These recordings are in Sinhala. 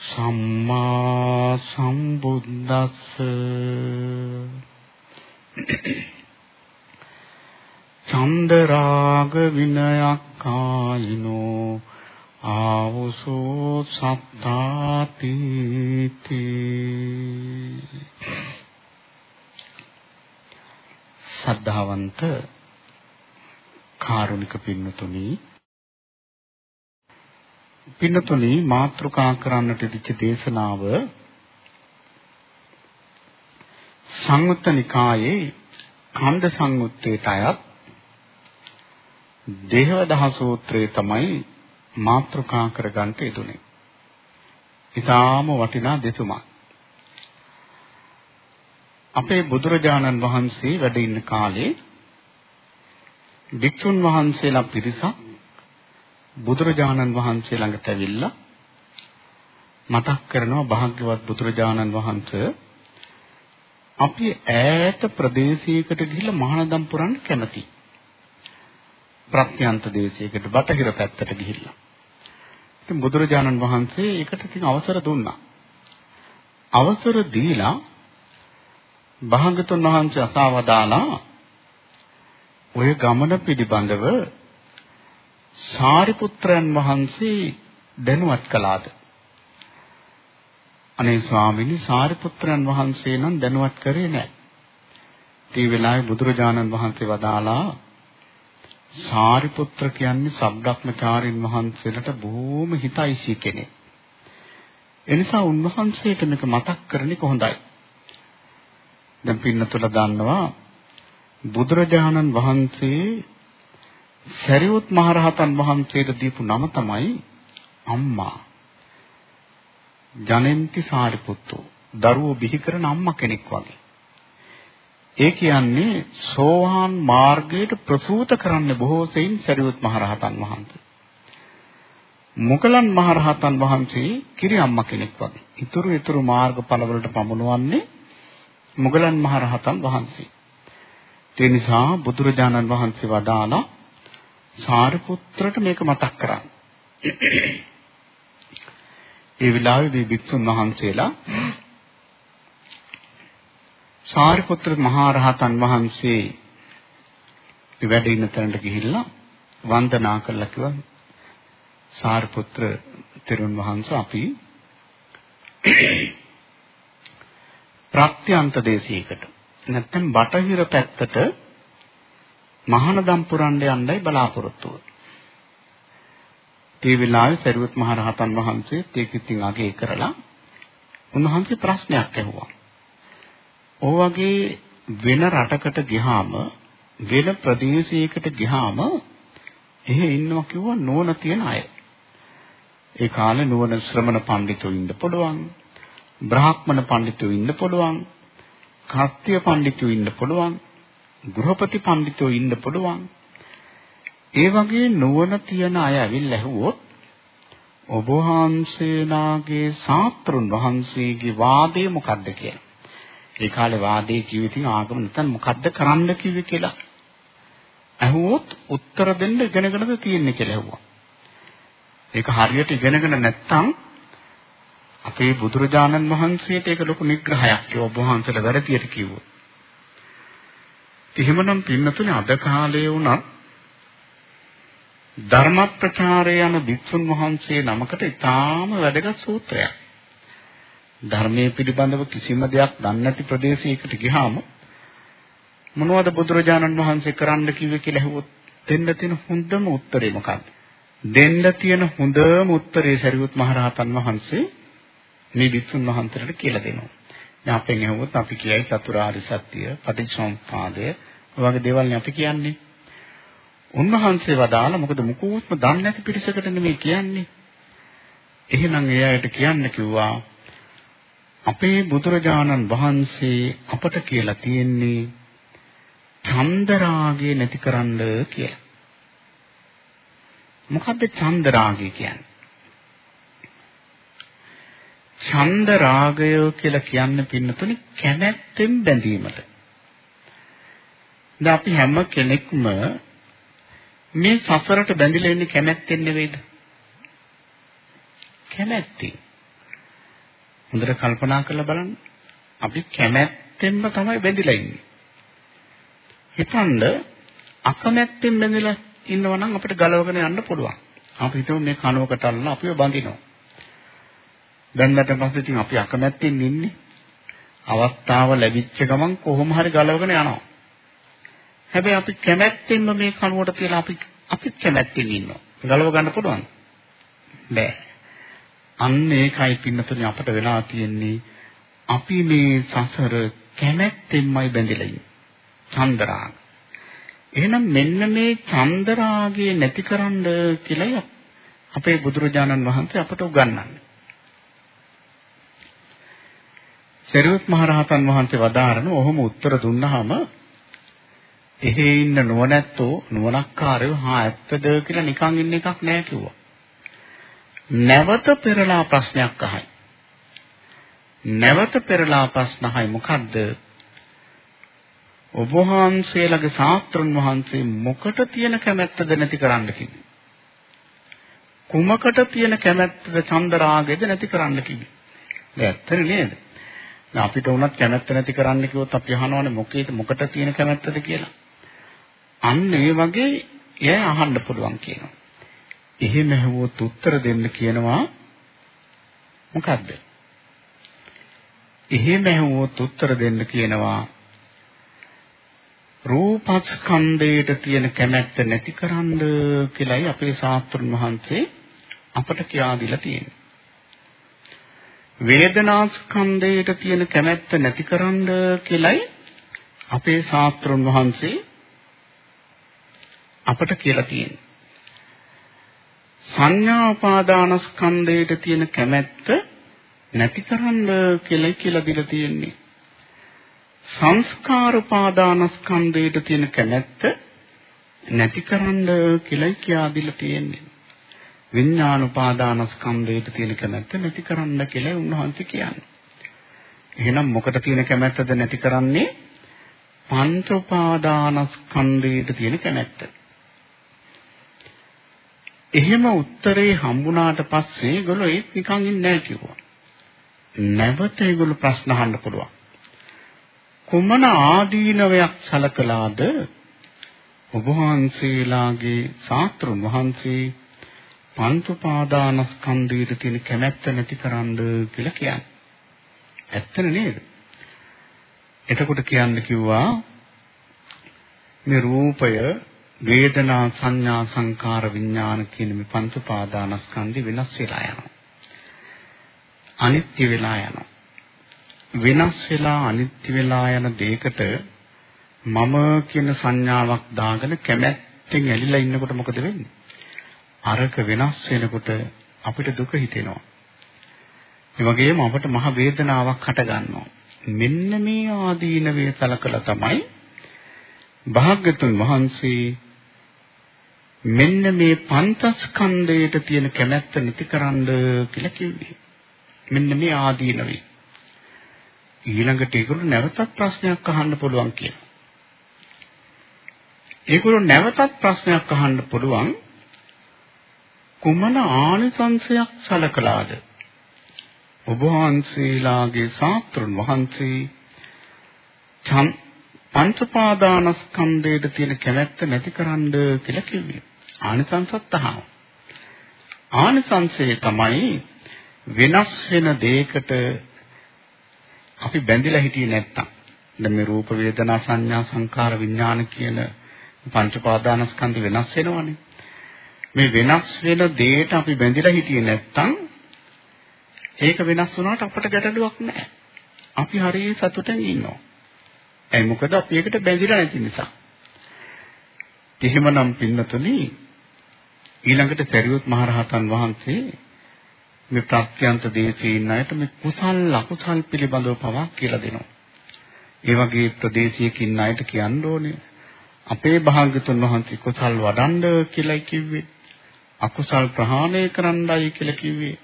සම්මා සම්බුද්දස්ස. චන්දරාග විනයක්කායිනෝ ආවුසෝ සත්තාති සද්ධාවන්ත කාරුණික පින්නතුනි පින්නතුනි මාත්‍රිකා කරන්නට දිච්ච දේශනාව සංයුත්ත නිකායේ ඛණ්ඩ සංයුත්තේට අයත් දේවදහ සූත්‍රය තමයි මාත්‍රිකා කරගන්න යෙදුනේ. ඊටාම වටිනා දෙතුමක්. අපේ බුදුරජාණන් වහන්සේ වැඩ ඉන්න කාලේ වික්ෂුන් වහන්සේලා පිරිසක් බුදුරජාණන් වහන්සේ ළඟට ඇවිල්ලා මතක් කරනවා භාග්‍යවත් බුදුරජාණන් වහන්සේ අපි ඈත ප්‍රදේශයකට ගිහිල්ලා මහානදම් පුරන්න කැමතියි. ප්‍රත්‍යන්ත දේශයකට බටහිර පැත්තට ගිහිල්ලා. ඉතින් බුදුරජාණන් වහන්සේ ඒකට ඉතින් අවසර දුන්නා. අවසර දීලා භාගතුන් වහන්සේ අසවදාලා ඔය ගමන පිළිබඳව සාරිපුත්‍රයන් වහන්සේ දැනුවත් කළාද? අනේ ස්වාමීනි සාරිපුත්‍රයන් වහන්සේ නම් දැනුවත් කරේ නැහැ. ඒ වෙලාවේ බුදුරජාණන් වහන්සේ වදාලා සාරිපුත්‍ර කියන්නේ සබ්බක්මචාරින් වහන්සේලට බොහොම හිතයිසි කෙනෙක්. එනිසා උන්වහන්සේට මේක මතක් කරන්නේ කොහොඳයි. දැන් පින්නතුල දන්නවා බුදුරජාණන් වහන්සේ සරියුත් මහරහතන් වහන්සේට දීපු නම තමයි අම්මා. ජනෙන්ති සාරිපුත්තෝ. දරුවෝ බිහි කරන අම්මා කෙනෙක් වගේ. ඒ කියන්නේ සෝවාන් මාර්ගයට ප්‍රසූත කරන්න බොහෝ සෙයින් සරියුත් මහරහතන් වහන්සේ. මොකලන් මහරහතන් වහන්සේ කිරි අම්මා කෙනෙක් වගේ. ඊතුරු ඊතුරු මාර්ගඵලවලට පමුණුවන්නේ මොගලන් මහරහතන් වහන්සේ. ඒ නිසා බුදුරජාණන් වහන්සේ වදාලා සාරිපුත්‍රට මේක මතක් කරන්න. ඒ විලාවේ මේ වික්ෂුන් වහන්සේලා සාරිපුත්‍ර මහා රහතන් වහන්සේ වැඩ ඉන්න තැනට ගිහිල්ලා වන්දනා කළා කිව්වා සාරිපුත්‍ර තෙරුන් වහන්සේ අපි ප්‍රත්‍යන්ත දේශයකට නැත්නම් බටහිර පැත්තට මහානදම් පුරන්න යන්නයි බලාපොරොත්තු ඒ වෙලාවේ සරියුත් මහ රහතන් වහන්සේ ඒක ඉතින් අගේ කරලා උන්වහන්සේ ප්‍රශ්නයක් ඇහුවා. "ඔය වගේ වෙන රටකට ගියාම වෙන ප්‍රදේශයකට ගියාම එහෙ ඉන්නවා කිව්වා නෝන තියෙන අය. ඒ කාලේ නුවණ ශ්‍රමණ පඬිතුෝ ඉන්න පුළුවන්. බ්‍රාහ්මණ පඬිතුෝ ඉන්න පුළුවන්. කත්ත්‍ය පඬිතුෝ ඉන්න පුළුවන්. ගෘහපති පඬිතුෝ ඉන්න පුළුවන්. ඒ වගේ නුවණ තියන අය ඇවිල්ලා ඇහුවොත් ඔබ වහන්සේලාගේ සාත්‍රුන් වහන්සේගේ වාදය මොකද්ද කියලා. ඒ කාලේ වාදේ කිව්වේ ඉතින් ආගම නැත්නම් මොකද්ද කරන්න කිව්වේ කියලා. ඇහුවොත් උත්තර දෙන්න ඉගෙනගෙනද තියෙන්නේ කියලා ඇහුවා. ඒක හරියට ඉගෙනගෙන නැත්නම් අපේ බුදුරජාණන් වහන්සේට ඒක ලොකු නිග්‍රහයක් ඒ ඔබ වහන්සේලා වැරදියට කිව්වොත්. එහෙමනම් පින්නතුනේ අද කාලයේ වුණත් ධර්ම ප්‍රචාරය යන භික්ෂුන් වහන්සේ නමකට ඊටාම වැදගත් සූත්‍රයක්. ධර්මයේ පිළිබඳව කිසිම දෙයක් දන්නේ නැති ප්‍රදේශයකට ගියාම මොනවද බුදුරජාණන් වහන්සේ කරන්න කිව්වේ කියලා අහුවොත් දෙන්න තියෙන හොඳම උත්තරේ මොකක්ද? දෙන්න තියෙන හොඳම උත්තරේ සරියුත් මහරහතන් වහන්සේ මේ භික්ෂුන් වහන්සේට කියලා දෙනවා. දැන් අපෙන් අහුවොත් අපි කියයි චතුරාර්ය සත්‍ය, පටිච්චසමුප්පාදය වගේ දේවල් අපි කියන්නේ. උන්වහන්සේ වදාළ මොකද මුකුත්ම දන්නේ නැති පිරිසකට නෙමෙයි කියන්නේ. එහෙනම් ඒ අයට කියන්න කිව්වා අපේ බුදුරජාණන් වහන්සේ අපට කියලා තියෙන්නේ චන්දරාගය නැතිකරන්න කියලා. මොකද්ද චන්දරාගය කියන්නේ? ඡන්ද රාගය කියලා කියන්නේ පින්නතුනි කැමැත්තෙන් බැඳීමට. දැන් අපි හැම කෙනෙක්ම මේ සසරට බැඳිලා ඉන්නේ කැමැත්තෙන් නෙවෙයිද? කැමැත්තෙන්. හොඳට කල්පනා කරලා බලන්න. අපි කැමැත්තෙන්ම තමයි බැඳිලා ඉන්නේ. හිතන්න අකමැත්තෙන් බැඳිලා ඉන්නවා නම් අපිට ගලවගෙන යන්න පුළුවන්. අපි හිතමු මේ කනුවකට අල්ලලා අපිව බඳිනවා. දැන්නට පස්සේ ඉතින් අපි අකමැත්තෙන් ඉන්නේ. අවස්ථාව ලැබිච්ච ගමන් කොහොම හරි ගලවගෙන යනවා. හැබැයි අපි කැමැත්තෙන්ම මේ කනුවට තියලා අපි අපිත් කැමැත්තෙන් ඉන්නවා. ගලව ගන්න පුළුවන්. බෑ. අන්න ඒකයි පින්නතුනි අපට වෙලා තියෙන්නේ අපි මේ සසර කැමැත්තෙන්මයි බැඳිලා ඉන්නේ. චන්දරාග. එහෙනම් මෙන්න මේ චන්දරාගය නැතිකරන්න කියලා අපේ බුදුරජාණන් වහන්සේ අපට උගන්වන්නේ. සරියුත් මහරහතන් වහන්සේ වදාරන ඔහොම උත්තර දුන්නාම එහෙ ඉන්න නුවණැත්තෝ නුවණක්කාරයෝ හා ඇත්තද කියලා නිකන් ඉන්න එකක් නෑ කිව්වා. නැවත පෙරලා ප්‍රශ්නයක් අහයි. නැවත පෙරලා ප්‍රශ්න අහයි මොකද්ද? ඔබ වහන්සේලගේ ශාස්ත්‍රඥ වහන්සේ මොකට තියෙන කැමැත්තද නැති කරන්න කිව්වේ? කුමකට තියෙන කැමැත්තද චන්දරාගයද නැති කරන්න කිව්වේ? ඒ ඇත්තනේ නේද? අපිට උනත් කැමැත්ත නැති කරන්න කිව්වොත් අපි අහනවානේ මොකේද මොකට තියෙන කැමැත්තද කියලා. අන්න ඒ වගේ එය අහන්න පුළුවන් කියනවා. එහෙම ඇහුවොත් උත්තර දෙන්න කියනවා මොකද්ද? එහෙම ඇහුවොත් උත්තර දෙන්න කියනවා රූපස්කන්ධයට තියෙන කැමැත්ත නැතිකරන්න කියලායි අපේ ශාස්ත්‍රඥ වහන්සේ අපට කියා දීලා තියෙන්නේ. වේදනාස්කන්ධයට තියෙන කැමැත්ත නැතිකරන්න කියලයි අපේ ශාස්ත්‍රඥ වහන්සේ අපට කියලා තියෙන්නේ. සංඥා උපාදානස්කන්ධයට තියෙන කැමැත්ත නැතිකරන්න කියලයි කියලා දීලා තියෙන්නේ. සංස්කාර උපාදානස්කන්ධයට තියෙන කැමැත්ත නැතිකරන්න කියලයි කියා දීලා තියෙන්නේ. විඥාන උපාදානස්කන්ධයට තියෙන කැමැත්ත නැති කරන්න කියලා උන්වහන්සේ කියන්නේ. එහෙනම් මොකට තියෙන කැමැත්තද නැති කරන්නේ? පංච උපාදානස්කන්ධයට තියෙන කැමැත්ත. එහෙම උත්තරේ හම්බුණාට පස්සේ ඒගොල්ලෝ ඒත් නිකන් ඉන්නේ නැහැ කිව්වා. නැවත ඒගොල්ලෝ ප්‍රශ්න අහන්න පුළුවන්. කුමන ආදීනවයක් සලකලාද ඔබ වහන්සේලාගේ ශාස්ත්‍රුන් වහන්සේ පංච උපාදානස්කන්ධයට තියෙන කැමැත්ත නැතිකරන්න කියලා කියන්නේ. ඇත්තනේ නේද? එතකොට කියන්න කිව්වා මේ රූපය වේදනා සංඥා සංකාර විඥාන කියන මේ පංච උපාදානස්කන්ධي වෙනස් වෙලා යනවා. අනිත්‍ය වෙලා යනවා. වෙනස් වෙලා අනිත්‍ය වෙලා යන දෙයකට මම කියන සංඥාවක් දාගෙන කැමැත්තෙන් ඇලිලා ඉන්නකොට මොකද වෙන්නේ? අරක වෙනස් වෙනකොට අපිට දුක හිතෙනවා. ඒ වගේම අපට මහ වේදනාවක් හට ගන්නවා. මෙන්න මේ ආදීනවේ සලකලා තමයි භාග්‍යතුන් වහන්සේ මෙන්න මේ පංචස්කන්ධයට තියෙන කැමැත්ත නැතිකරන්න කියලා කිව්වේ. මෙන්න මේ ආදීනවේ. ඊළඟට ඒගොල්ලෝ නැවතත් ප්‍රශ්නයක් අහන්න පුළුවන් කියලා. ඒගොල්ලෝ නැවතත් ප්‍රශ්නයක් අහන්න පුළුවන් කුමන ආනිසංශයක් සලකලාද? ඔබ වහන්සේලාගේ ශාස්ත්‍රඥ වහන්සේ පංචපාදානස්කන්ධයට තියෙන කැමැත්ත නැතිකරන්න කියලා කිව්වේ. ආනිසංසත් අහනවා. ආනිසංසය තමයි වෙනස් වෙන දෙයකට අපි බැඳිලා හිටියේ නැත්තම්. දැන් මේ රූප වේදනා සංඥා සංකාර විඥාන කියන පංච පාදානස්කන්ධ වෙනස් වෙනවනේ. මේ වෙනස් වෙන දෙයට අපි බැඳිලා හිටියේ නැත්තම් ඒක වෙනස් වුණාට අපට ගැටලුවක් නැහැ. අපි හරිය සතුටෙන් ඉන්නවා. ඒ මොකද අපි ඒකට බැඳිලා නැති නිසා. එහෙමනම් පින්නතුනි ඊළඟට සරියුත් මහරහතන් වහන්සේ මේ ප්‍රත්‍යන්ත දේශේ ඉන්න අයට මේ කුසල් අකුසල් පිළිබඳව පවක් කියලා දෙනවා. ඒ වගේ ප්‍රදේශයක ඉන්න අයට කියන්න ඕනේ අපේ භාග්‍යතුන් වහන්සේ කුසල් වඩන්න කියලා කිව්වේ. අකුසල් ප්‍රහාණය කරන්නයි කියලා කිව්වේ.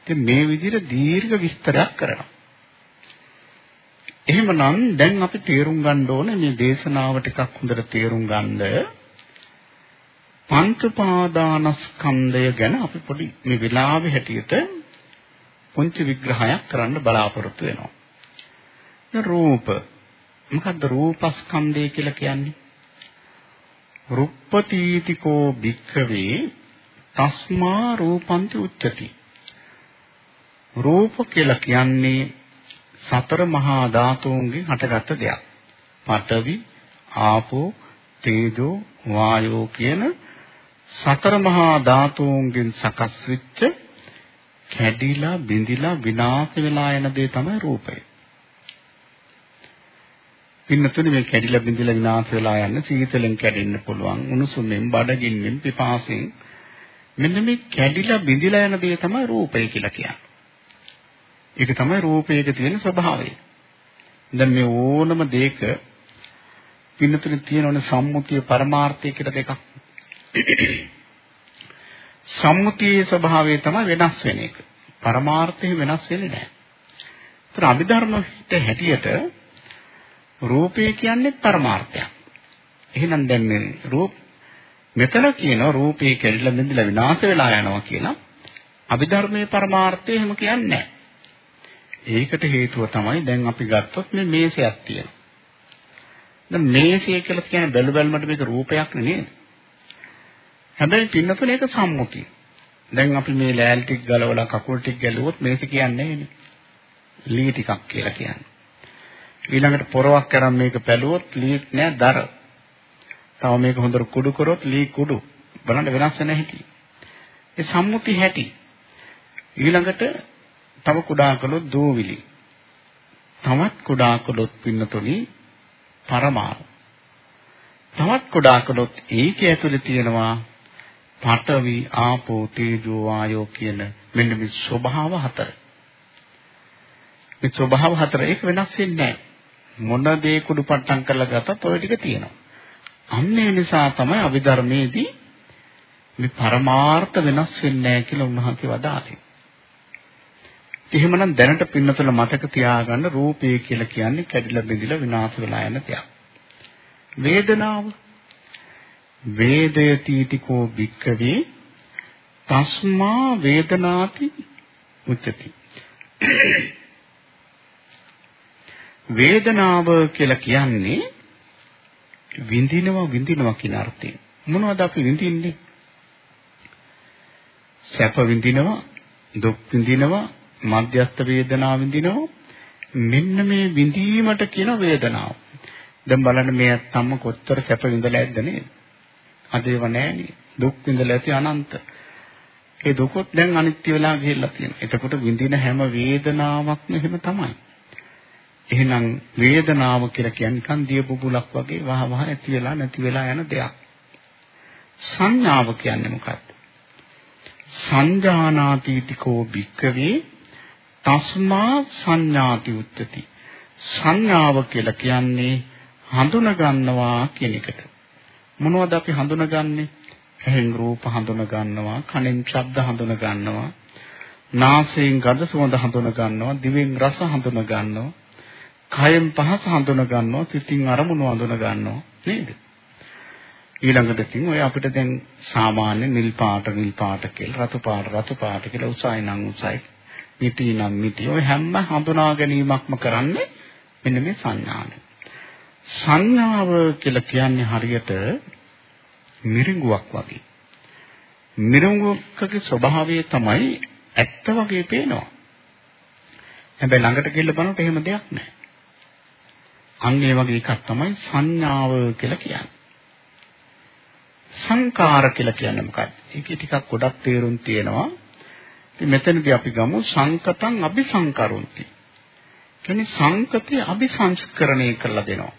ඉතින් මේ විදිහට දීර්ඝ විස්තරයක් කරනවා. එහෙමනම් දැන් අපි තේරුම් ගන්න ඕනේ මේ දේශනාව ටිකක් හොඳට තේරුම් ගන්න පංච පාදානස්කන්ධය ගැන අපි පොඩි මේ වෙලාවේ හැටියට පුංචි විග්‍රහයක් කරන්න බලාපොරොත්තු වෙනවා. රූප මොකද්ද රූපස්කන්ධය කියලා කියන්නේ? රුප්පතීතිකෝ භික්ඛවේ තස්මා රූපන්ති උච්චති. රූප කියලා කියන්නේ සතර මහා ධාතුන්ගෙන් හටගත් දෙයක්. පඨවි, ආපෝ, තේජෝ, වායෝ කියන සතර මහා ධාතුන්ගෙන් සකස් වෙච්ච කැඩිලා බිඳිලා විනාශ වෙලා යන දේ තමයි රූපය. පින්නතුනේ මේ කැඩිලා බිඳිලා විනාශ වෙලා යන සීතලෙන් කැඩෙන්න පුළුවන් උණුසුමෙන් බඩගින්නෙන් පිපාසෙන් මෙන්න මේ කැඩිලා බිඳිලා යන දේ තමයි රූපය කියලා කියන්නේ. ඒක තමයි රූපයක තියෙන ස්වභාවය. දැන් මේ ඕනම දෙයක පින්නතුනේ තියෙනවනේ සම්මුතිය පරමාර්ථය කියලා දෙකක්. සම්මුතියේ ස්වභාවය තමයි වෙනස් වෙන එක. පරමාර්ථය වෙනස් වෙන්නේ නැහැ. ඒතර අභිධර්මයට හැටියට රූපය කියන්නේ පරමාර්ථයක්. එහෙනම් දැන් මේ රූප මෙතන කියනවා රූපේ කැඩිලා බිඳිලා විනාශ වෙලා යනවා කියලා. අභිධර්මයේ පරමාර්ථය එහෙම කියන්නේ ඒකට හේතුව තමයි දැන් අපි ගත්තොත් මේ මේසයක් තියෙනවා. දැන් මේසය කියලා කියන්නේ බැලු බැලමට මේක රූපයක් නෙමෙයි. හැබැයි පින්නතුනේ ඒක සම්මුතිය. දැන් අපි මේ ලෑලි ටික ගලවලා කකුල් ටික ගැලුවොත් මේක කියන්නේ නෙමෙයි. ලී ටිකක් කියලා කියන්නේ. ඊළඟට පොරවක් කරන් මේක පැලුවොත් ලී නෑ දර. තව මේක හොඳට කුඩු කරොත් ලී කුඩු. බලන්න වෙනස් වෙන හැටි. ඒ සම්මුති හැටි. ඊළඟට තව කුඩා කළොත් දූවිලි. තවත් කුඩා කළොත් පින්නතොලි පරමාණු. තවත් කුඩා කළොත් ඒකේ ඇතුලේ තියෙනවා පඨවි ආපෝ තේජෝ වායෝ කියන මෙන්න මේ ස්වභාව හතර. මේ ස්වභාව හතර ඒක වෙනස් වෙන්නේ නැහැ. මොන දේ කුඩු පට්ටම් කරලා ගත්තත් ওই ටික තියෙනවා. අන්න ඒ නිසා තමයි අභිධර්මයේදී මේ පරමාර්ථ වෙනස් වෙන්නේ නැහැ කියලා උන්වහන්සේ වදාළේ. එහෙමනම් දැනට පින්නතුල මතක තියාගන්න රූපය කියලා කියන්නේ කැඩිලා බෙදිලා විනාශ වෙලා යන දෙයක්. වේදනාව වේදයතිතිකෝ භික්කවේ තස්මා වේදනාති උච්චති වේදනාව කියලා කියන්නේ විඳිනවා විඳිනවා කියන අර්ථයෙන්. මොනවද අපි විඳින්නේ? සැප විඳිනවා, දුක් විඳිනවා, මධ්‍යස්ථ වේදනා විඳිනවා. මෙන්න මේ විඳීමට කියන වේදනාව. දැන් බලන්න මේ අත්තම්ම කොච්චර සැප විඳලා ඇද්ද නේද? අද ඒව නෑනේ. දුක් විඳලා ඇති අනන්ත. ඒ දුකොත් දැන් අනිත්‍ය වෙලා ගිහිල්ලා තියෙනවා. එතකොට විඳින හැම වේදනාවක්ම එහෙම තමයි. එහෙනම් වේදනාව කියලා කියන්නේ නිකන් දිය බුබුලක් වගේ වහ වහ ඇති වෙලා නැති වෙලා යන දෙයක්. සංඥාව කියන්නේ මොකක්ද? සංජානාතිතිකෝ භික්කවේ තස්මා සංඥාති උත්තති. සංඥාව කියලා කියන්නේ හඳුනා ගන්නවා කියන එකට. මොනවද අපි හඳුනගන්නේ? ඇහෙන් රූප හඳුන ගන්නවා, කනෙන් ශබ්ද හඳුන ගන්නවා, නාසයෙන් ගඳ සුවඳ හඳුන ගන්නවා, දිවෙන් රස හඳුන ගන්නවා, කයෙන් පහස හඳුන ගන්නවා, සිතින් අරමුණු හඳුන ගන්නවා නේද? ඊළඟට ඉතින් ඔය අපිට දැන් සාමාන්‍ය නිල් පාට නිල් පාට කියලා, රතු පාට රතු පාට කියලා උසයි නම් උසයි, මිටි නම් මිටි. ඔය හැම හඳුනා ගැනීමක්ම කරන්නේ මෙන්න මේ සංඥාන. සංඥාව කියලා කියන්නේ හරියට මිරිඟුවක් වගේ. මිරිඟුවකගේ ස්වභාවය තමයි ඇත්ත වගේ පේනවා. හැබැයි ළඟට ගිහිල්ලා බලනකොට එහෙම දෙයක් නැහැ. අන්න ඒ වගේ එකක් තමයි සංඥාව කියලා කියන්නේ. සංකාර කියලා කියන්නේ මොකක්ද? ඒකේ ටිකක් ගොඩක් තේරුම් තියෙනවා. ඉතින් මෙතනදී අපි ගමු සංකතං අபிසංකරොන්ති. කියන්නේ සංකතේ අபிසංස්කරණය කරලා දෙනවා.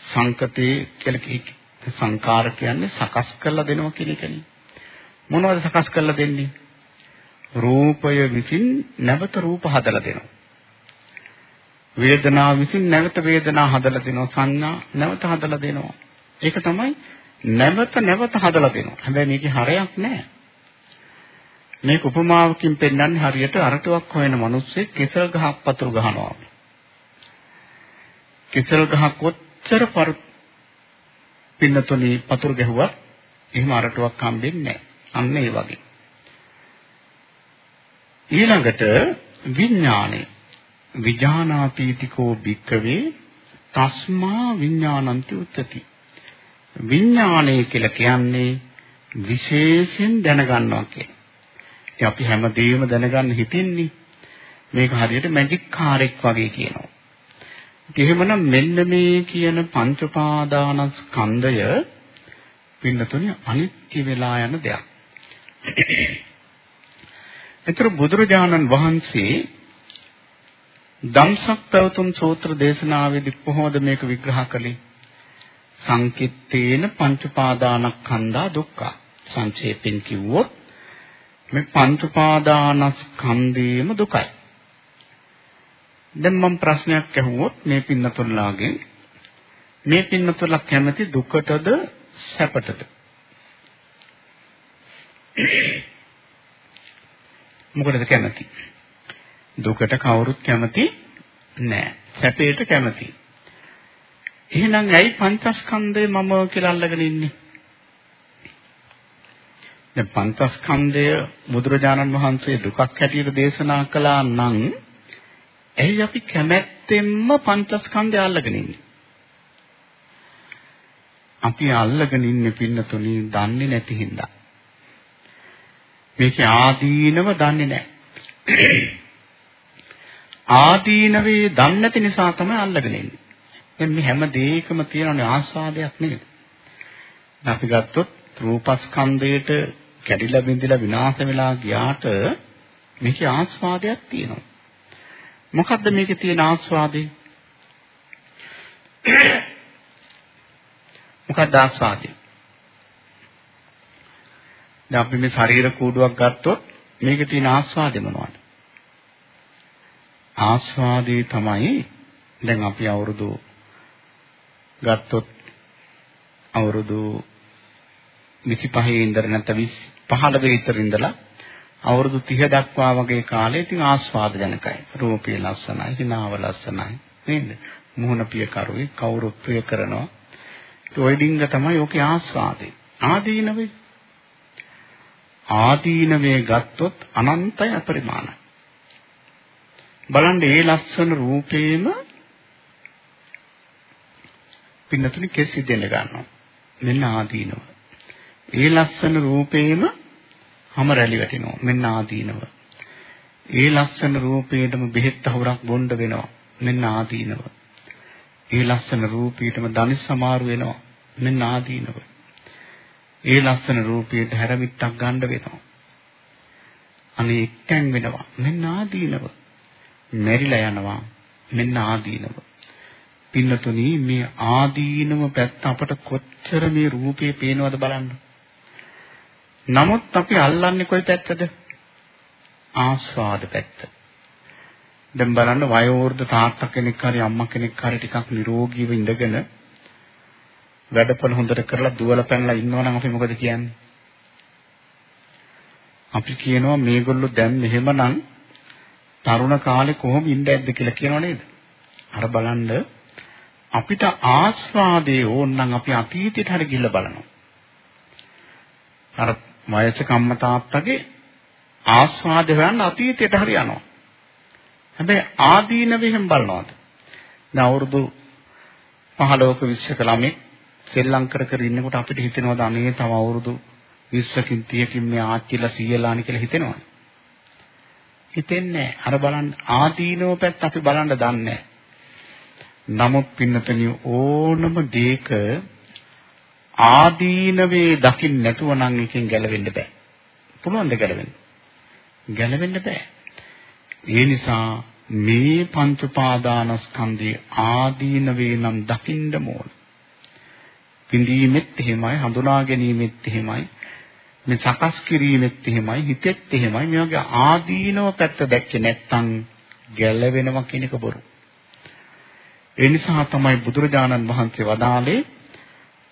සංකතේ කියලා සංකාර කියන්නේ සකස් කරලා දෙනවා කියන එකනේ. මොනවද සකස් කරලා දෙන්නේ? රූපය විසින් නැවත රූප හදලා දෙනවා. වේදනාව විසින් නැවත වේදනා හදලා දෙනවා. සංඥා නැවත හදලා දෙනවා. ඒක තමයි නැවත නැවත හදලා දෙනවා. හැබැයි මේකේ හරයක් නැහැ. මේක උපමාවකින් පෙන්වන්නේ හරියට අරටුවක් හොයන මිනිස්සෙක් කෙසල් ගහක් පතුරු ගහනවා. කෙසල් ගහ කොච්චර පර පින්නතුනි පතුරු ගැහුවත් එහෙම අරටුවක් හම්බෙන්නේ නැහැ. අන්න ඒ වගේ. ඊළඟට විඥානය විඥානාපීතිකෝ භික්කවේ තස්මා විඥානන්ති උච්චති විඥානය කියලා කියන්නේ විශේෂයෙන් දැනගන්නවා කියන. ඉතින් අපි හැමදේම දැනගන්න හිතෙන්නේ මේක හරියට මැජික් කාරෙක් වගේ කියනවා. ඉතින් එහෙමනම් මෙන්න මේ කියන පංච පාදානස්කන්ධය පින්නතුනේ අනිත්‍ය වෙලා යන දෙයක්. ඒතර බුදුරජාණන් වහන්සේ ධම්සක් පැවතුම් සූත්‍ර දේශනාවේදී කොහොමද මේක විග්‍රහ කළේ? සංකිට්ඨේන පංච පාදානස්කන්ධා දුක්ඛ. සංක්ෂේපෙන් කිව්වොත් මේ පංච පාදානස්කන්ධේම දුකයි. දැන් මම ප්‍රශ්නයක් අහුවොත් මේ පින්නතුල්ලාගෙන් මේ පින්නතුල්ලා කැමති දුකටද සැපටද? මොකටද කැමති? දුකට කවුරුත් කැමති නෑ. සැපයට කැමති. එහෙනම් ඇයි පංචස්කන්ධය මම කියලා අල්ලගෙන ඉන්නේ? දැන් පංචස්කන්ධය බුදුරජාණන් වහන්සේ දුකක් හැටියට දේශනා කළා නම් ඇයි අපි කැමැත්තෙන්ම පංචස්කන්ධය අල්ලගෙන ඉන්නේ? අපි අල්ලගෙන ඉන්නේ පින්නතුණි දන්නේ නැති හින්දා. මේකේ ආදීනව දන්නේ නැහැ. ආදීනවේ දන්නේ නැති නිසා තමයි අල්ලගෙන ඉන්නේ. දැන් මේ හැම දෙයකම තියෙනනේ ආස්වාදයක් නේද? අපි ගත්තොත් රූපස්කන්ධයට කැඩිලා බිඳිලා විනාශ වෙලා ගියාට මේකේ ආස්වාදයක් තියෙනවා. මොකද්ද මේකේ තියෙන ආස්වාදේ? මොකක්ද ආස්වාදේ? දැන් අපි මේ ශරීර කූඩුවක් ගත්තොත් මේකේ තියෙන ආස්වාදේ මොනවද? ආස්වාදේ තමයි දැන් අපි අවුරුදු ගත්තොත් අවුරුදු 25 ඉඳලා නැත්නම් 15 විතර ඉඳලා අවුරුදු 30 දක්වා වගේ කාලේ ඉතින් ආස්වාද ජනකයි. රූපය ලස්සනයි, හිනාව ලස්සනයි. නේද? මුහුණ පිය කරුවේ කවුරුත් ප්‍රිය කරනවා. ඔය ඩිංග තමයි ඔකේ ආස්වාදේ. ආදීනවේ ආදීනවේ ගත්තොත් අනන්තය අපරිමාණයි. බලන්න ඒ ලස්සන රූපේම පින්නතුනි කෙස් ඉදෙන්න ගන්නවා. මෙන්න ආදීනව. ඒ ලස්සන රූපේම හැම රැලි වැටෙනවා. මෙන්න ආදීනව. ඒ ලස්සන රූපේටම බෙහෙත් අහුරක් බොන්න වෙනවා. මෙන්න ආදීනව. ඒ ලස්සන රූපීටම ධනිස් සමාරු වෙනවා. මෙන්න ආදීනව. ඒ ලස්සන රූපයට හැරමිටක් ගන්න වෙනවා. අනේ එක්තැන් වෙනවා. මෙන්න ආදීනව. මෙරිලා යනවා. මෙන්න ආදීනව. පින්නතුනි මේ ආදීනව පැත්ත අපට කොච්චර මේ රූපේ පේනවද බලන්න. නමුත් අපි අල්ලන්නේ කොයි පැත්තද? ආස්වාද පැත්ත. දැන් බලන්න වයෝවෘද්ධ තාත්තා කෙනෙක් හරි අම්මා කෙනෙක් හරි ටිකක් නිරෝගීව ඉඳගෙන වැඩපොළ හොඳට කරලා දුවල පැනලා ඉන්නවනම් අපි මොකද කියන්නේ? අපි කියනවා මේගොල්ලෝ දැන් මෙහෙමනම් තරුණ කාලේ කොහොම ඉන්න ඇද්ද කියලා කියනව නේද? අර බලන්න අපිට ආස්වාදේ ඕනනම් අපි අතීතයට හරි ගිහිල්ලා බලනවා. අර වයසක අම්මා තාත්තගේ ආස්වාද හොයන්න අතීතයට හරි යනවා. හැබැයි ආදීනවෙන් බලනවාද? දැන් අවුරුදු 15ක 20ක ළමෙක් සෙල්ලම් කර කර ඉන්නකොට අපිට හිතෙනවද අනේ තව අවුරුදු 20කින් 30කින් මේ ආච්චිලා සීයලානි කියලා හිතෙනවද? හිතෙන්නේ අර බලන්න ආදීනව පැත්ත අපි බලන්න දන්නේ නමුත් පින්නතනිය ඕනම දෙයක ආදීනවේ දකින්න නැතුව නම් එකෙන් ගැලවෙන්න බෑ. පුළුවන්ද ගැලවෙන්න? ගැලවෙන්න බෑ. ඒ නිසා මේ පංච පාදානස්කන්ධයේ ආදීනවේ නම් දකින්න ඕන. පිඳීමෙත් එහෙමයි, හඳුනා ගැනීමෙත් එහෙමයි, මේ සකස් කිරීමෙත් එහෙමයි හිතෙත් එහෙමයි මේ වගේ ආදීනව පැත්ත දැක්කේ නැත්නම් ගැලවෙනවා කියන එක බොරු. ඒ නිසා තමයි බුදුරජාණන් වහන්සේ වදාළේ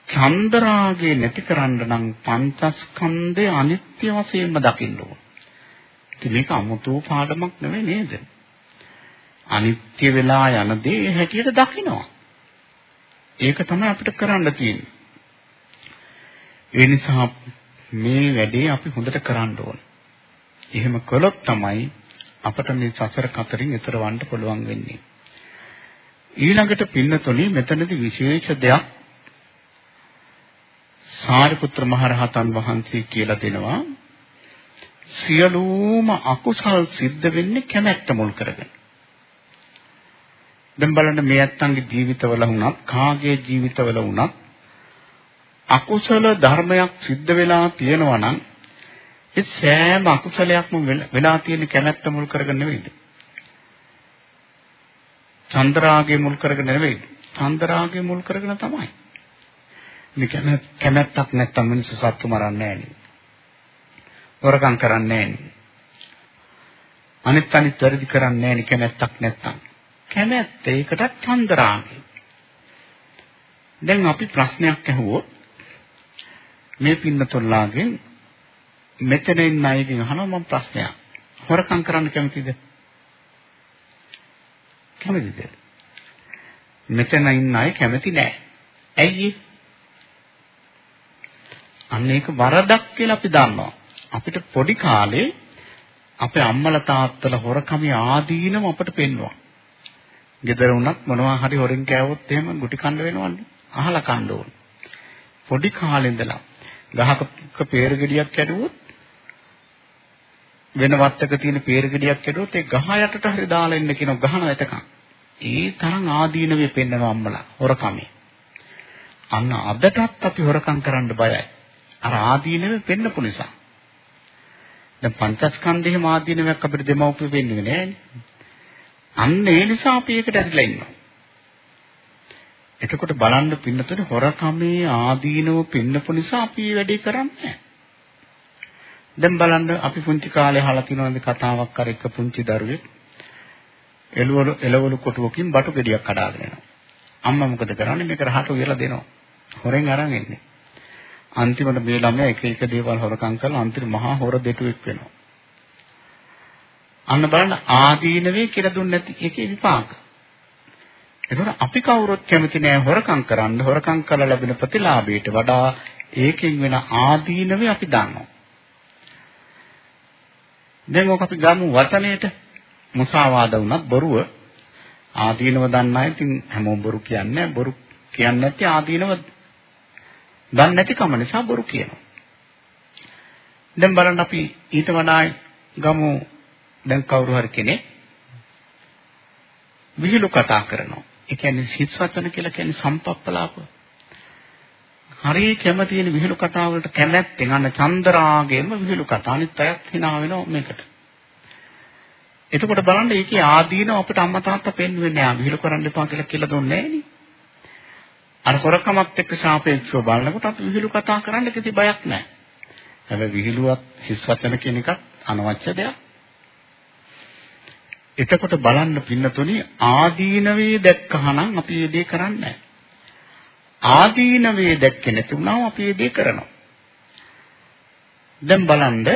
චන්දරාගේ නැති කරන්න නම් පංචස්කන්ධය අනිත්‍ය වශයෙන්ම දකින්න ඕන. ඉතින් මේක 아무තු පාඩමක් නෙවෙයි නේද? අනිත්‍ය වෙලා යන දේ හැටියට දකිනවා. ඒක තමයි අපිට කරන්න තියෙන්නේ. ඒ නිසා මේ වැඩේ අපි හොඳට කරන්න ඕන. එහෙම කළොත් තමයි අපට මේ සසර කතරින් එතරවන්න පුළුවන් වෙන්නේ. ඊළඟට පින්නතොනි මෙතනදී විශේෂ දෙයක් සාරිපුත්‍ර මහරහතන් වහන්සේ කියලා දෙනවා සියලුම අකුසල් සිද්ධ වෙන්නේ කැමැත්ත මුල් කරගෙන. දැන් බලන්න මේ ඇත්තන්ගේ ජීවිතවල වුණත් කාගේ ජීවිතවල වුණත් අකුසල ධර්මයක් සිද්ධ වෙලා තියෙනවා නම් ඒ සෑම අකුසලයක්ම වෙලා තියෙන කැමැත්ත මුල් කරගෙන නෙවෙයිද? චන්ද්‍රාගේ මුල් කරගෙන නෙවෙයි. චන්ද්‍රාගේ මුල් කරගෙන තමයි. මේ කැමැත්තක් නැත්තම් මිනිස්සු සත්තු මරන්නේ නැහැ නේ. හොරකම් කරන්නේ නැහැ නේ. අනිත් අනිත් වැරදි කරන්නේ නැහැ නේ කැමැත්තක් නැත්තම්. කැමැත්ත ඒකටත් චන්ද්‍රාගේ. දැන් අපි ප්‍රශ්නයක් අහුවොත් මේ පින්නතොල්ලාගෙන් මෙතන ඉන්න අයගෙන් අහනවා මම ප්‍රශ්නයක්. හොරකම් කරන්න කැමතිද? කැමතිද? මෙතන ඉන්න අය කැමති නෑ. ඇයි අන්න ඒක වරදක් කියලා අපි දන්නවා. අපිට පොඩි කාලේ අපේ අම්මලා තාත්තලා හොරකමේ ආදීනම අපට පෙන්වුවා. ගෙදර වුණත් මොනවා හරි හොරෙන් කෑවොත් එහෙම ගුටි කන්න වෙනවනේ. අහලා කන්න ඕන. පොඩි කාලේ ඉඳලා ගහක peer ගෙඩියක් කැඩුවොත් වෙන වත්තක තියෙන peer ගෙඩියක් කැඩුවොත් ඒ ගහ යටට හරි දාලා ඉන්න කියන ගහන එතකන්. ඒ තරම් ආදීනවේ පෙන්නවා අම්මලා හොරකමේ. අන්න අදටත් අපි හොරකම් කරන්න බයයි. අර ආදීනවේ පෙන්නපු නිසා. දැන් පංචස්කන්ධයේ ආදීනවක් අපිට දෙමව්පිය වෙන්නේ නැහැ අන්න ඒ නිසා අපි ඒකට ඇදලා ඉන්නවා. එතකොට බලන්න පින්නතට හොරකමේ ආදීනව පින්නපු නිසා අපි මේ වැඩේ කරන්නේ දැන් බලන්න අපි පුංචි කාලේ අහලා තියෙනවනේ කතාවක් කර එක පුංචි දරුවෙක් එළවලු එළවලු කොටුවකින් බටු ගෙඩියක් කඩාගෙන යනවා. අම්මා මොකද කරන්නේ මේක රහට උයලා දෙනවා. හොරෙන් අරන් එන්නේ. අන්තිමට මේ ළමයා එක එක දේවල් හොරකම් කරලා අන්තිමට මහා හොර දෙටුවෙක් වෙනවා. අන්න බලන්න ආදීනවේ කියලා දුන්නේ නැති එකේ විපාක. ඒතකොට අපි කවුරුත් කැමති නෑ හොරකම් කරන්න හොරකම් කරලා ලැබෙන ප්‍රතිලාභයට වඩා ඒකෙන් වෙන ආදීනවේ අපි දන්නවා. දැන් ඔක අපි ගමු වචනයේට මුසාවාද වුණත් බොරුව ආදීනව දන්න අය ඉතින් හැමෝම බොරු කියන්නේ බොරු කියන්නේ නැති ආදීනව දන්නේ නැති කම නිසා බොරු කියනවා. දැන් බලන්න අපි ඊට වඩා ගමු දැන් කවුරු හරි කෙනෙක් විහිළු කතා කරනවා. ඒ කියන්නේ හිස් වචන කියලා කියන්නේ සම්පප්පලාප. හරිය කැමති වෙන විහිළු කතා වලට කැමැත්තෙන් අන්න චන්දරාගෙම විහිළු කතා අනිත් අයත් hina වෙනවා මේකට. එතකොට බලන්න ඒකේ ආදීන අපිට අම්මා තාත්තා පෙන්වෙන්නේ නැහැ. විහිළු කරන්න එපා කියලා කියලා දුන්නේ නැහැ අර හොරකමත් එක්ක සාපේක්ෂව බලනකොට අපි විහිළු කතා කරන්න කිසි බයක් නැහැ. හැබැයි විහිළුවත් හිස් වචන කියන එකත් අනවශ්‍ය දෙයක්. එතකොට බලන්න පින්නතුනි ආදීනවේ දැක්කහනම් අපි මේ දේ කරන්නේ නැහැ. ආදීනවේ දැක්කේ නැති වුණාම අපි මේ දේ කරනවා. දැන් බලන්න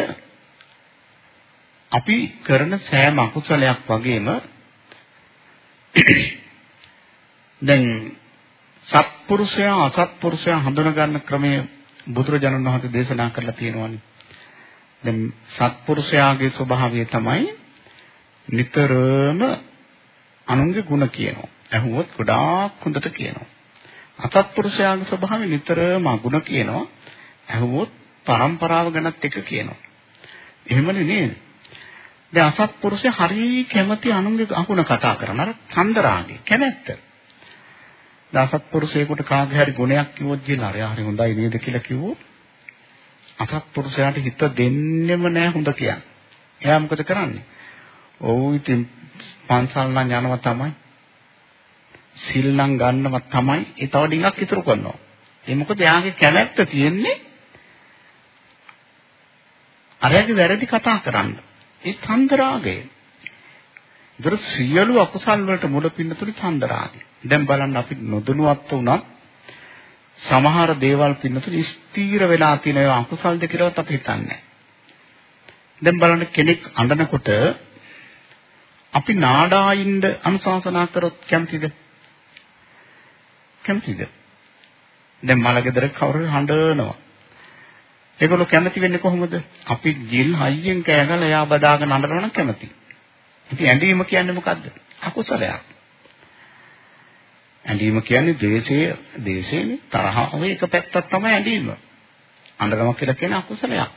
අපි කරන සෑම අකුසලයක් වගේම දැන් සත්පුරුෂයා අසත්පුරුෂයා හඳුනා ගන්න ක්‍රමය බුදුරජාණන් වහන්සේ දේශනා කරලා තියෙනවානේ. දැන් සත්පුරුෂයාගේ ස්වභාවය තමයි නිතරම අනුන්ගේ ಗುಣ කියනවා. ඇහුවොත් ගොඩාක් හොඳට කියනවා. අසත්පුරුෂයාගේ ස්වභාවය නිතරම අගුණ කියනවා. ඇහුවොත් પરම්පරාව ගැනත් එක කියනවා. එහෙමනේ නේද? දැන් අසත්පුරුෂය හරිය කැමති අනුන්ගේ අගුණ කතා කරන අර චන්දරාගේ කැමැත්ත. දැන් අසත්පුරුෂයෙකුට කාගේ හරි ගුණයක් කිව්වොත් කියලා අරයා හරි හොඳයි නේද කියලා කිව්වොත් අසත්පුරුෂයාට හිත දෙන්නෙම නෑ හොඳ කියන්නේ. එයා මොකද කරන්නේ? ඔව් ඉතින් පන්සල් නම් යනවා තමයි. සිල් නම් ගන්නවා තමයි. ඒ තව ඩිංගක් ඉතුරු කරනවා. ඒ මොකද එයාගේ කැමැත්ත තියෙන්නේ අරයාගේ වැරදි කතා කරන්න. ඒ චන්දරාගය. ඒතර සියලු අකුසල් වලට මුල පින්නතුනි චන්දරාගය. දැන් බලන්න අපි නොදනුවත් වුණත් සමහර දේවල් පින්නතුනි ස්ථීර වෙලා තියෙන ඒවා අකුසල්ද කියලාවත් අපි හිතන්නේ දැන් බලන්න කෙනෙක් අඬනකොට අපි නාඩායින්ද අනුශාසනා කරොත් කැමතිද? කැමතිද? දැන් මලගෙදර කවුරු හඬනවා. ඒගොල්ලෝ කැමති වෙන්නේ කොහොමද? අපි ජිල් හයියෙන් කෑගලා එයා බදාගෙන අඬනවා නම් කැමති. ඉතින් ඇඬීම කියන්නේ මොකද්ද? අකුසලයක්. ඇඬීම කියන්නේ ද්වේෂයේ දේශේනේ තරහව එක පැත්තක් තමයි ඇඬීම. අඬනවා කියලා කියන අකුසලයක්.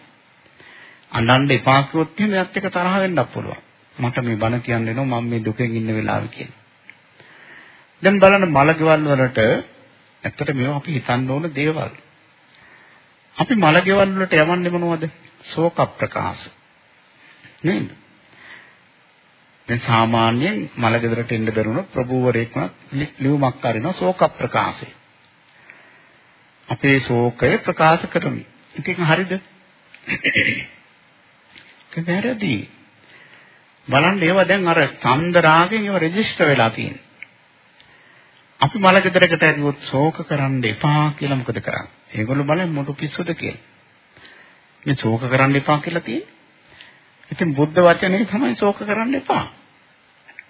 අඬන්න එපා කිව්වොත් එහෙම එයත් එක තරහ වෙන්නත් පුළුවන්. මට මේ බණ කියන්න එනවා මම මේ දුකෙන් ඉන්න වෙලාවෙ කියලා. දැන් බලන්න මලකෙවල් වලට ඇත්තට මේවා අපි හිතන්න ඕන දේවල්. අපි මලකෙවල් වලට යවන්නේ මොනවද? ශෝක ප්‍රකාශ. නේද? දැන් සාමාන්‍යයෙන් මලගෙදරට එන්න බැරුණොත් ප්‍රභූවරයෙක්ම ලියුමක් අරිනවා ශෝක ප්‍රකාශය. අපේ ශෝකය ප්‍රකාශ කරමි. ඉතින් හරිද? ඒක වැරදි. බලන්න ඒවා දැන් අර ඡන්ද රාගෙන් ඒවා රෙජිස්ටර් වෙලා තියෙනවා. අපි මලගෙදරකට ඇරියොත් ශෝක කරන්න එපා කියලා මොකද කරන්නේ? ඒගොල්ලෝ බලන්නේ මොටු පිස්සුද කියලා. මේ ශෝක කරන්න එපා කියලා තියෙන්නේ. ඉතින් බුද්ධ වචනේ තමයි ශෝක කරන්න එපා.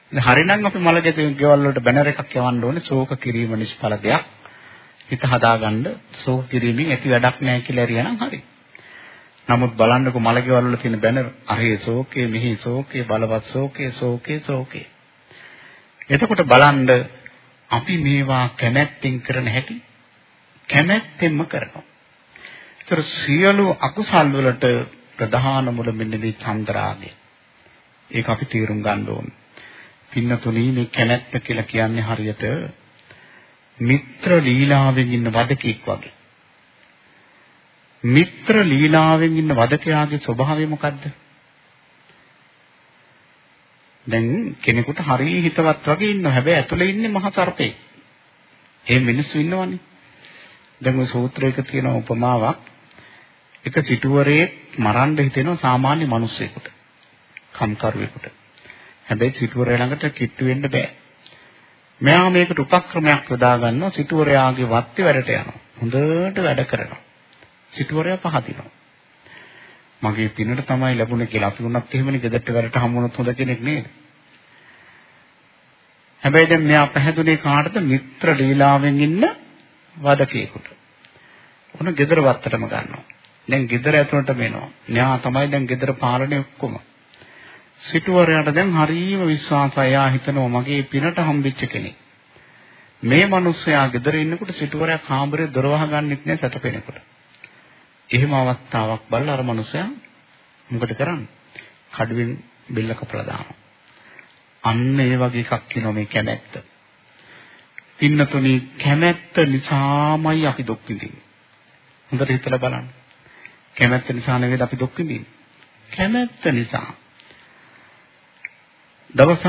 ඉතින් හරිනම් අපි මලගෙදර ගෙවල් වලට බැනර් එකක් යවන්න ඕනේ ශෝක කිරීම නිෂ්ඵල දෙයක්. හිත හදාගන්න ශෝක කිරීමෙන් ඇති වැඩක් නැහැ කියලා හරියනම් හරි. නමුත් බලන්නකො මලගෙවල් වල තියෙන බැනර් අරේ ශෝකේ මෙහි ශෝකේ බලවත් ශෝකේ ශෝකේ ශෝකේ. එතකොට බලන්න අපි මේවා කැමැත්තෙන් කරන හැටි කැමැත්තෙන්ම කරනවා. ඒතර සියලු අකුසල් වලට ප්‍රධාන මුල මෙන්න මේ චන්ද්‍රාගය. ඒක අපි තේරුම් ගන්න ඕනේ. පින්නතුණී මේ කැමැත්ත කියලා කියන්නේ හරියට මිත්‍ර ලීලාවෙන් ඉන්න වදකෙක් වගේ. මිත්‍ර ලීලාවෙන් ඉන්න වදකයාගේ ස්වභාවය මොකද්ද? දැන් කෙනෙකුට හරිය හිතවත් වගේ ඉන්නවා. හැබැයි ඇතුලේ ඉන්නේ මහා සර්පෙක්. ඒ මිනිස්සු ඉන්නවනේ. දැන් ඔය සූත්‍රයක තියෙන උපමාවක් එක සිටුවරේ මරන්න හිතෙනවා සාමාන්‍ය මිනිස්සෙකුට. කම්කරුවෙකුට. හැබැයි සිටුවරයා ළඟට කිට්ටු වෙන්න බෑ. මෙයා මේකට උපක්‍රමයක් යොදා ගන්නවා සිටුවරයාගේ වත්තේ වැඩට යනවා. හොඳට වැඩ කරනවා. සිටුවරයා පහදිනවා. මගේ පිනට තමයි ලැබුණේ කියලා අපි වුණත් එහෙමනේ ගෙදරට වැඩට හමු වුණොත් හොඳ කෙනෙක් නේද? හැබැයි දැන් මෙයා පැහැදුනේ කාටද? මිත්‍ර ලීලාවෙන් ඉන්න වදකේකට. උන ගෙදර වත්තටම ගන්නවා. දැන් ගෙදර ඇතුළට මෙනවා. මෙයා තමයි දැන් ගෙදර පාලනේ ඔක්කොම. සිටුවරයාට දැන් හරීම විශ්වාසය. එයා හිතනවා මගේ පිනට හම්බෙච්ච කෙනෙක්. මේ මිනිස්සයා ගෙදර ඉන්නකොට සිටුවරයා කාමරේ දොර වහගන්නෙත් නෑ සැතපෙනකොට. එහෙම අවස්ථාවක් බලලා අර මිනිසයා මොකද කරන්නේ? කඩුවෙන් බෙල්ල කපලා දානවා. අන්න ඒ වගේ එකක් කියනවා මේ කැමැත්ත. පින්නතුනි කැමැත්ත නිසාමයි අපි දුක් විඳින්නේ. හොඳට හිතලා බලන්න. කැමැත්ත නිසා නෙවෙයි අපි දුක් විඳින්නේ. කැමැත්ත නිසා. දවසක්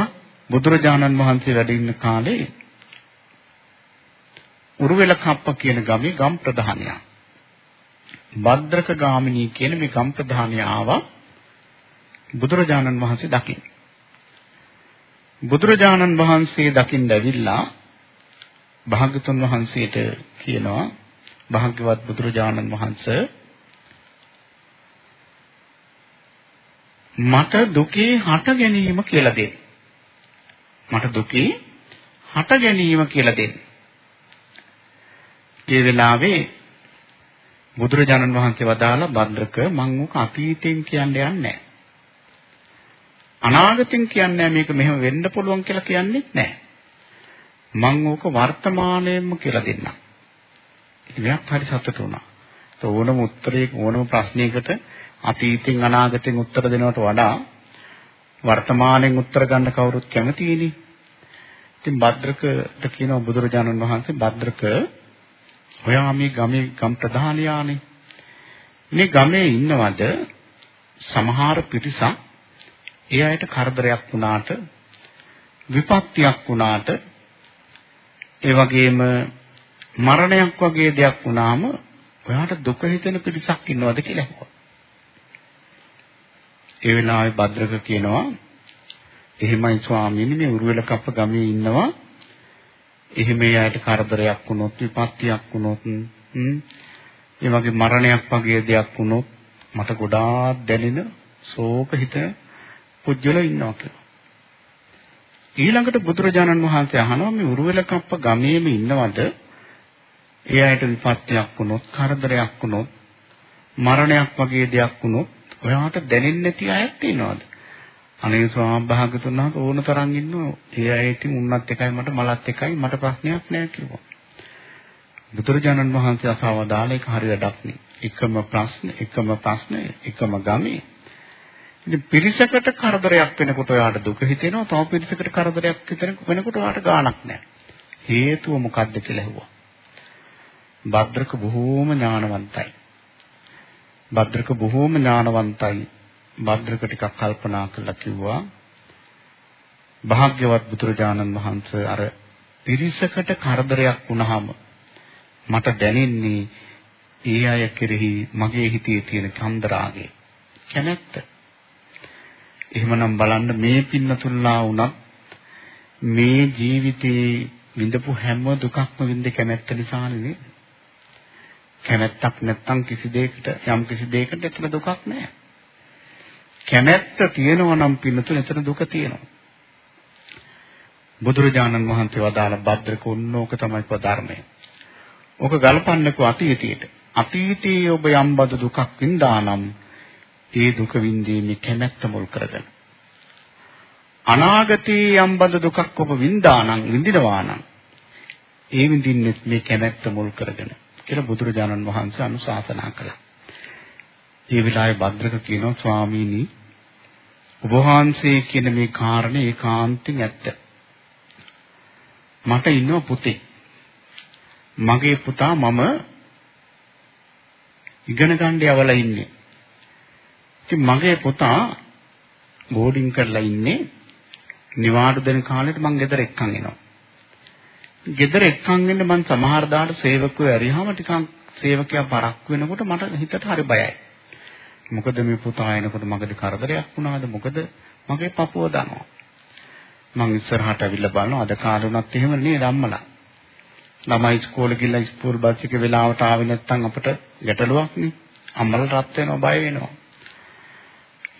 බුදුරජාණන් වහන්සේ වැඩ ඉන්න කාලේ උරුවෙල කප්ප කියන ගමේ ගම් ප්‍රධානියා භද්‍රක ගාමිනී කියන මේ ගම් ප්‍රධානිය ආවා බුදුරජාණන් වහන්සේ දකින්න. බුදුරජාණන් වහන්සේ දකින්න ඇවිල්ලා භාග්‍යතුන් වහන්සේට කියනවා භාග්‍යවත් බුදුරජාණන් වහන්සේ මට දුකේ හට ගැනීම කියලා දෙන්න. මට දුකේ හට ගැනීම කියලා දෙන්න. ඒ වෙලාවේ බුදුරජාණන් වහන්සේ වදාලා භද්‍රක මං උක අතීතයෙන් කියන්න යන්නේ නැහැ. අනාගතෙන් කියන්නේ මේක මෙහෙම වෙන්න පුළුවන් කියලා කියන්නේත් නැහැ. මං ඕක වර්තමානයේම කියලා දෙන්නම්. ඉතින් හරි සතුටු වුණා. ඒ ඕනම උත්තරයක ඕනම ප්‍රශ්නයකට අතීතෙන් අනාගතෙන් උත්තර දෙනවට වඩා වර්තමානයෙන් උත්තර ගන්න කවුරුත් කැමතියිනේ. ඉතින් භද්‍රකට කියනවා බුදුරජාණන් වහන්සේ භද්‍රක ඔයා මේ ගමේ ගම් ප්‍රධානියානේ. මේ ගමේ ඉන්නවද සමහර පිරිසක් ඒ අයට කරදරයක් වුණාට විපත්තියක් වුණාට ඒ වගේම මරණයක් වගේ දෙයක් වුණාම ඔයාට දුක හිතෙන පිරිසක් ඉන්නවද කියලා අහුවා. ඒ වෙලාවේ භද්‍රක කියනවා එහෙමයි ස්වාමීනි මේ උරුවෙල කප්ප ගමේ ඉන්නවා එහෙම යායට කරදරයක් වුණොත් විපත්තියක් වුණොත් ඒ වගේ මරණයක් වගේ දෙයක් වුණොත් මට ගොඩාක් දැනෙන ශෝක හිත පුජ්‍යල ඉන්නවා කියලා. ඊළඟට බුදුරජාණන් වහන්සේ අහනවා මේ උරුවෙල කප්ප ගමේම ඉන්නවද? ඒ අයට විපත්තියක් වුණොත්, කරදරයක් වුණොත්, මරණයක් වගේ දෙයක් වුණොත් ඔයාට දැනෙන්නේ නැති අයත් ඉන්නවද? අනේ ස්වාමීන් වහන්සේ ඕන තරම් ඉන්නවා. ඒ අය ඉතින් උන්නත් එකයි මට මලත් එකයි මට ප්‍රශ්නයක් නෑ කිව්වා. බුදුරජාණන් වහන්සේ අසවදාල එක හරි වැඩක් නේ. එකම ප්‍රශ්න, එකම ප්‍රශ්න, එකම ගමේ. ඉතින් පිරිසකට කරදරයක් වෙනකොට ඔයාට දුක හිතෙනවා. තව පිරිසකට කරදරයක් වෙනකොට ඔයාට ගාණක් නෑ. හේතුව මොකද්ද කියලා ඇහුවා. භද්‍රක බොහෝම ඥානවන්තයි. භද්‍රක බොහෝම ඥානවන්තයි. භද්‍රක ටිකක් කල්පනා කරලා කිව්වා භාග්‍යවත් බුදුරජාණන් වහන්සේ අර පිරිසකට කරදරයක් වුණාම මට දැනෙන්නේ ඒ අය කෙරෙහි මගේ හිතේ තියෙන චන්දරාගය කැමැත්ත. එහෙමනම් බලන්න මේ පින්නතුල්ලා වුණත් මේ ජීවිතේ විඳපු හැම දුකක්ම විඳ කැමැත්ත නිසානේ නේද? කැමැත්තක් නැත්තම් කිසි දෙයකට යම් කිසි දෙයකට එතන දුකක් නැහැ. කැමැත්ත තියෙනවා නම් පින්නතුන එතන දුක තියෙනවා. බුදුරජාණන් වහන්සේ වදාළ භද්‍රක උන්නෝක තමයි පදර්මය. ඕක ගලපන්නකෝ අතීතයට. අතීතයේ ඔබ යම් බඳු දුකක් වින්දානම් ඒ දුක විඳීමේ කැමැත්ත මුල් කරගෙන. අනාගතයේ යම් බඳු දුකක් ඔබ වින්දානම් විඳිනවා නම් ඒ විඳින්නේ මේ කැමැත්ත මුල් කරගෙන කියලා බුදුරජාණන් වහන්සේ අනුශාසනා කළා. ඒ වෙලාවේ භද්‍රක කියනවා ස්වාමීනි ඔබ වහන්සේ කියන මේ කාරණේ ඒකාන්තයෙන් ඇත්ත. මට ඉන්නව පුතේ. මගේ පුතා මම ඉගෙන ගන්න යවලා ඉන්නේ. ඉතින් මගේ පුතා බෝඩින් කරලා ඉන්නේ නිවාඩු දෙන කාලෙට මං ගෙදර එක්කන් එනවා. ගෙදර එක්කන් එන්න මං සමහර දාට සේවකයෝ ඇරියාම ටිකක් සේවකයා පරක් වෙනකොට මට හිතට හරි බයයි. මොකද මේ පුතා එනකොට මගදී කරදරයක් වුණාද? මොකද මගේ පපුව දනවා. මං ඉස්සරහට අවිල්ලා බලනවා අද කාලේ උනත් එහෙම නේද අම්මලා. ළමයි ඉස්කෝලේ ගිහලා ඉස්කෝල් බස් එකේ වෙලාවට ආවේ නැත්නම් අපිට ගැටලුවක් නේ. අම්මලා රත් වෙනවා බය වෙනවා.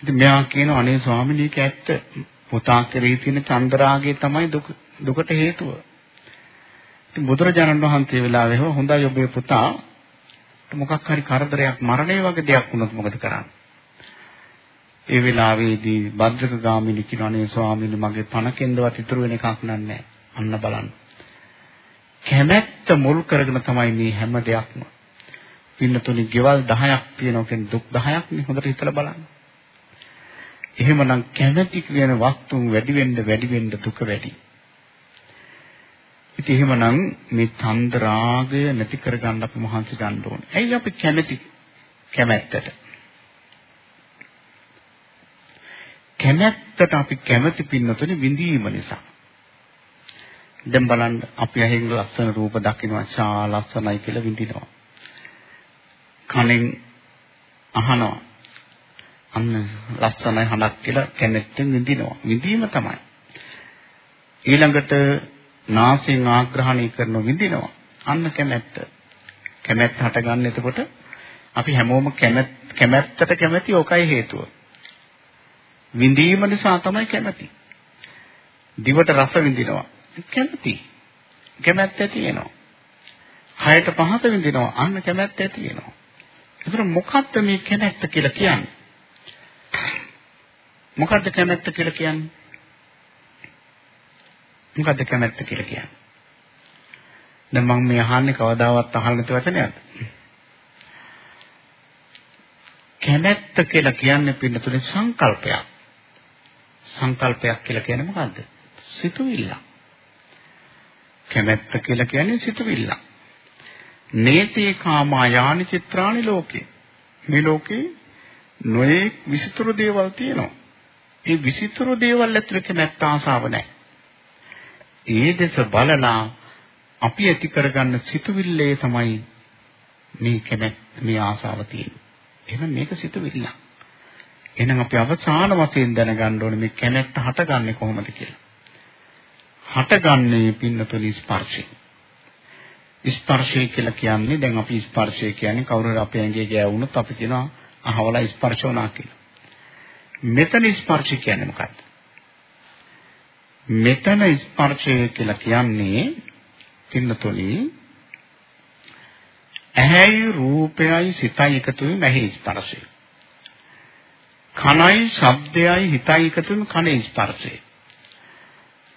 ඉතින් මෙයා කියනවා අනේ ස්වාමිනී ඇත්ත. පුතා කෙරෙහි තියෙන චන්දරාගය තමයි දුක දුකට හේතුව. ඉතින් බුදුරජාණන් වහන්සේ වෙලාවේ හොඳයි ඔබේ පුතා. මොකක් හරි කරදරයක් මරණය වගේ දෙයක් වුණොත් මොකද කරන්නේ? ඒ වෙලාවේදී භද්‍රක ගාමිණී කියනනේ ස්වාමීනි මගේ පණ කෙන්දවත් ඉතුරු වෙන එකක් නෑ. අන්න බලන්න. කැමැත්ත මුල් කරගෙන තමයි මේ හැම දෙයක්ම. පින්නතුනි ගෙවල් 10ක් තියෙනවා කියන්නේ දුක් 10ක් නේ හොඳට හිතලා බලන්න. එහෙමනම් කැමැති කියන වස්තුන් වැඩි වෙන්න වැඩි වෙන්න දුක වැඩි. ඉතින් එහෙමනම් මේ ඡන්ද රාගය නැති කරගන්න අපි මහන්සි ගන්න ඕනේ. ඇයි අපි කැමති කැමැත්තට? කැමැත්තට අපි කැමති පින්නතුනේ විඳීම නිසා. දැන් බලන්න අපි අහින් ලස්සන රූප දකිනවා ශා ලස්සනයි කියලා විඳිනවා. කනෙන් අහනවා. අන්න ලස්සනයි හඬක් කියලා කැමැත්තෙන් විඳිනවා. විඳීම තමයි. ඊළඟට නාසයෙන් ආග්‍රහණය කරන විඳිනවා. අන්න කැමැත්ත. කැමැත්ත හටගන්න එතකොට අපි හැමෝම කැමැත්තට කැමැති ඕකයි හේතුව. විඳීම නිසා තමයි කැමැති. දිවට රස විඳිනවා. කැමැති. කැමැත්ත තියෙනවා. කයට පහස විඳිනවා. අන්න කැමැත්ත තියෙනවා. ඒතර මොකක්ද මේ කැමැත්ත කියලා කියන්නේ? මොකක්ද කැමැත්ත කියලා කියන්නේ? මොකද්ද කැමැත්ත කියලා කියන්නේ? දැන් මම මේ අහන්නේ කවදාවත් අහලා නැති වචනයක්ද? කැමැත්ත කියලා කියන්නේ පින්නතුනේ සංකල්පයක්. සංකල්පයක් කියලා කියන්නේ මොකද්ද? සිතුවිල්ල. කැමැත්ත කියලා කියන්නේ සිතුවිල්ල. නේතේ කාමා යානි චිත්‍රානි ලෝකේ. මේ ලෝකේ නොයේ විසිතුරු දේවල් තියෙනවා. ඒ විසිතුරු දේවල් ඇතුළේ කැමැත්ත ආසාව නැහැ. ඒ දෙස බලලා අපි ඇති කරගන්න සිතුවිල්ලේ තමයි මේ කැමැත් මේ ආසාව තියෙන්නේ. එහෙනම් මේක සිතුවිල්ල. එහෙනම් අපි අවසාන වශයෙන් දැනගන්න ඕනේ මේ කැමැත්ත හටගන්නේ කොහොමද කියලා. හටගන්නේ පින්නතුනි ස්පර්ශයෙන්. ස්පර්ශය කියලා කියන්නේ දැන් අපි ස්පර්ශය කියන්නේ කවුරු හරි අපේ ඇඟේ ගෑවුනොත් අපි කියනවා අහවලා ස්පර්ශ වුණා කියලා. මෙතන ස්පර්ශය කියන්නේ මොකක්ද? මෙතන ස්පර්ශය කියලා කියන්නේ පින්නතුනි ඇහැයි රූපයයි සිතයි එකතු වීම ඇහි ස්පර්ශය. කනයි ශබ්දයයි හිතයි එකතු වීම කනේ ස්පර්ශය.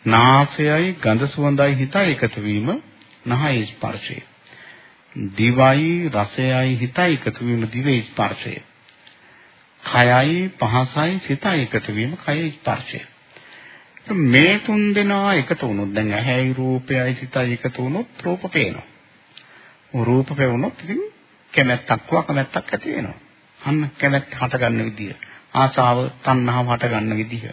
නාසයයි ගඳ සුවඳයි හිතයි එකතු වීම නහය ස්පර්ශය. දිවයි රසයයි හිතයි එකතු වීම දිවේ ස්පර්ශය. කයයි පහසයි සිතයි එකතු වීම කය ස්පර්ශය. මේ තුන් දෙනා එකතු වුණොත් දැන් ඇහැයි රූපයයි සිතයි එකතු වුණොත් රූප පේනවා. රූප පෙවුනොත් ඉතින් කැමැත්තක් හෝ අකමැත්තක් ඇති වෙනවා. අන්න කැමැත්ත හට ගන්න විදිය. ආසාව, තණ්හාව හට ගන්න විදිය.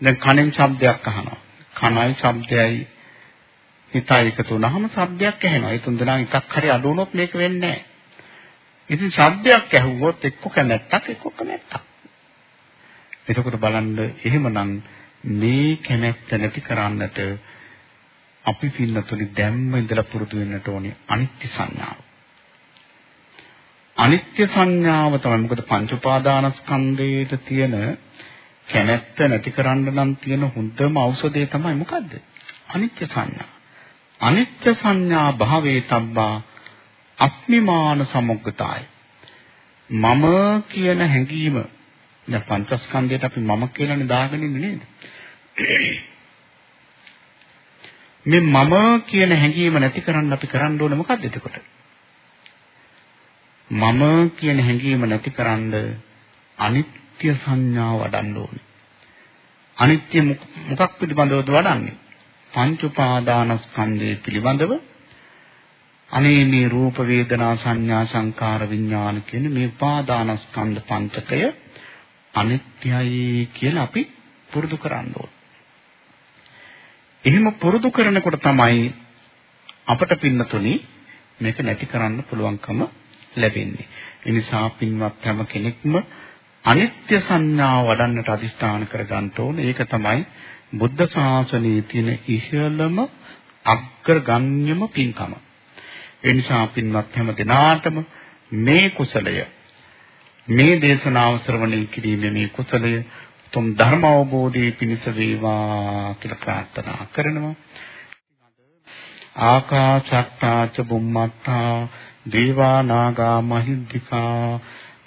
දැන් කනෙන් ශබ්දයක් අහනවා. කනයි ශබ්දයයි හිතයි එකතු වුනහම ශබ්දයක් ඇහෙනවා. ඒ තුන් දෙනා එකක් හරි අඩු වුණොත් මේක වෙන්නේ නැහැ. ඉතින් ශබ්දයක් ඇහුවොත් එක්ක කැමැත්තක් එක්ක කැමැත්තක්. එතකොට බලන්න එහෙමනම් මේ කැමැත්ත නැති කරන්නට අපි පින්නතුනි දැම්ම ඉඳලා පුරුදු වෙන්නට ඕනේ අනිත්‍ය සංඥාව. අනිත්‍ය සංඥාව තමයි මොකද පංච උපාදානස්කන්ධයේට තියෙන කැමැත්ත නැති කරන්න නම් තියෙන හොඳම ඖෂධය තමයි මොකද්ද? අනිත්‍ය සංඥා. අනිත්‍ය සංඥා භාවේ තබ්බා අස්මිමාන සමුග්ගතාය. මම කියන හැඟීම දැන් පංචස්කන්ධයට අපි මම කියලානේ දාගෙන ඉන්නේ නේද? මේ මම කියන හැඟීම නැති කරන්න අපි කරන්න ඕනේ මොකද්ද එතකොට? මම කියන හැඟීම නැති කරන්න අනිත්‍ය සංඥාව වඩන්න ඕනේ. අනිත්‍ය මොකක් පිළිබඳවද වඩන්නේ? පංච උපාදානස්කන්ධය පිළිබඳව අනේ මේ රූප වේදනා සංඥා සංකාර විඥාන කියන මේ උපාදානස්කන්ධ පංචකය අනිත්‍යයි කියලා අපි පුරුදු කරන්න ඕනේ. එහෙම පුරුදු කරනකොට තමයි අපට පින්නතුනි මේක නැති කරන්න පුළුවන්කම ලැබෙන්නේ. ඒ නිසා පින්වත් හැම කෙනෙක්ම අනිත්‍ය සංඥාව වඩන්නට අදිස්ථාන කරගන්න ඕනේ. ඒක තමයි බුද්ධ ශාසනයේ තියෙන ඉහළම අග්‍රගණ්‍යම පින්කම. ඒ නිසා පින්වත් හැම දිනාටම මේ කුසලය මේ දේශනාව ශ්‍රවණය කිරීමේ මේ කුසලය උතුම් ධර්ම අවබෝධයේ පිණිස වේවා කියලා ප්‍රාර්ථනා කරනවා. ආකාශත්තා ච බුම්මත්තා දේවා නාග මහිද්దికා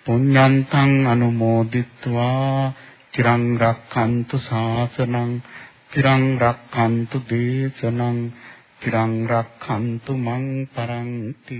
පුඤ්ඤන්තං අනුමෝදිත්වා තිරං රක්ඛන්තු ශාසනං තිරං රක්ඛන්තු දේශනං තිරං රක්ඛන්තු මං පරන්ති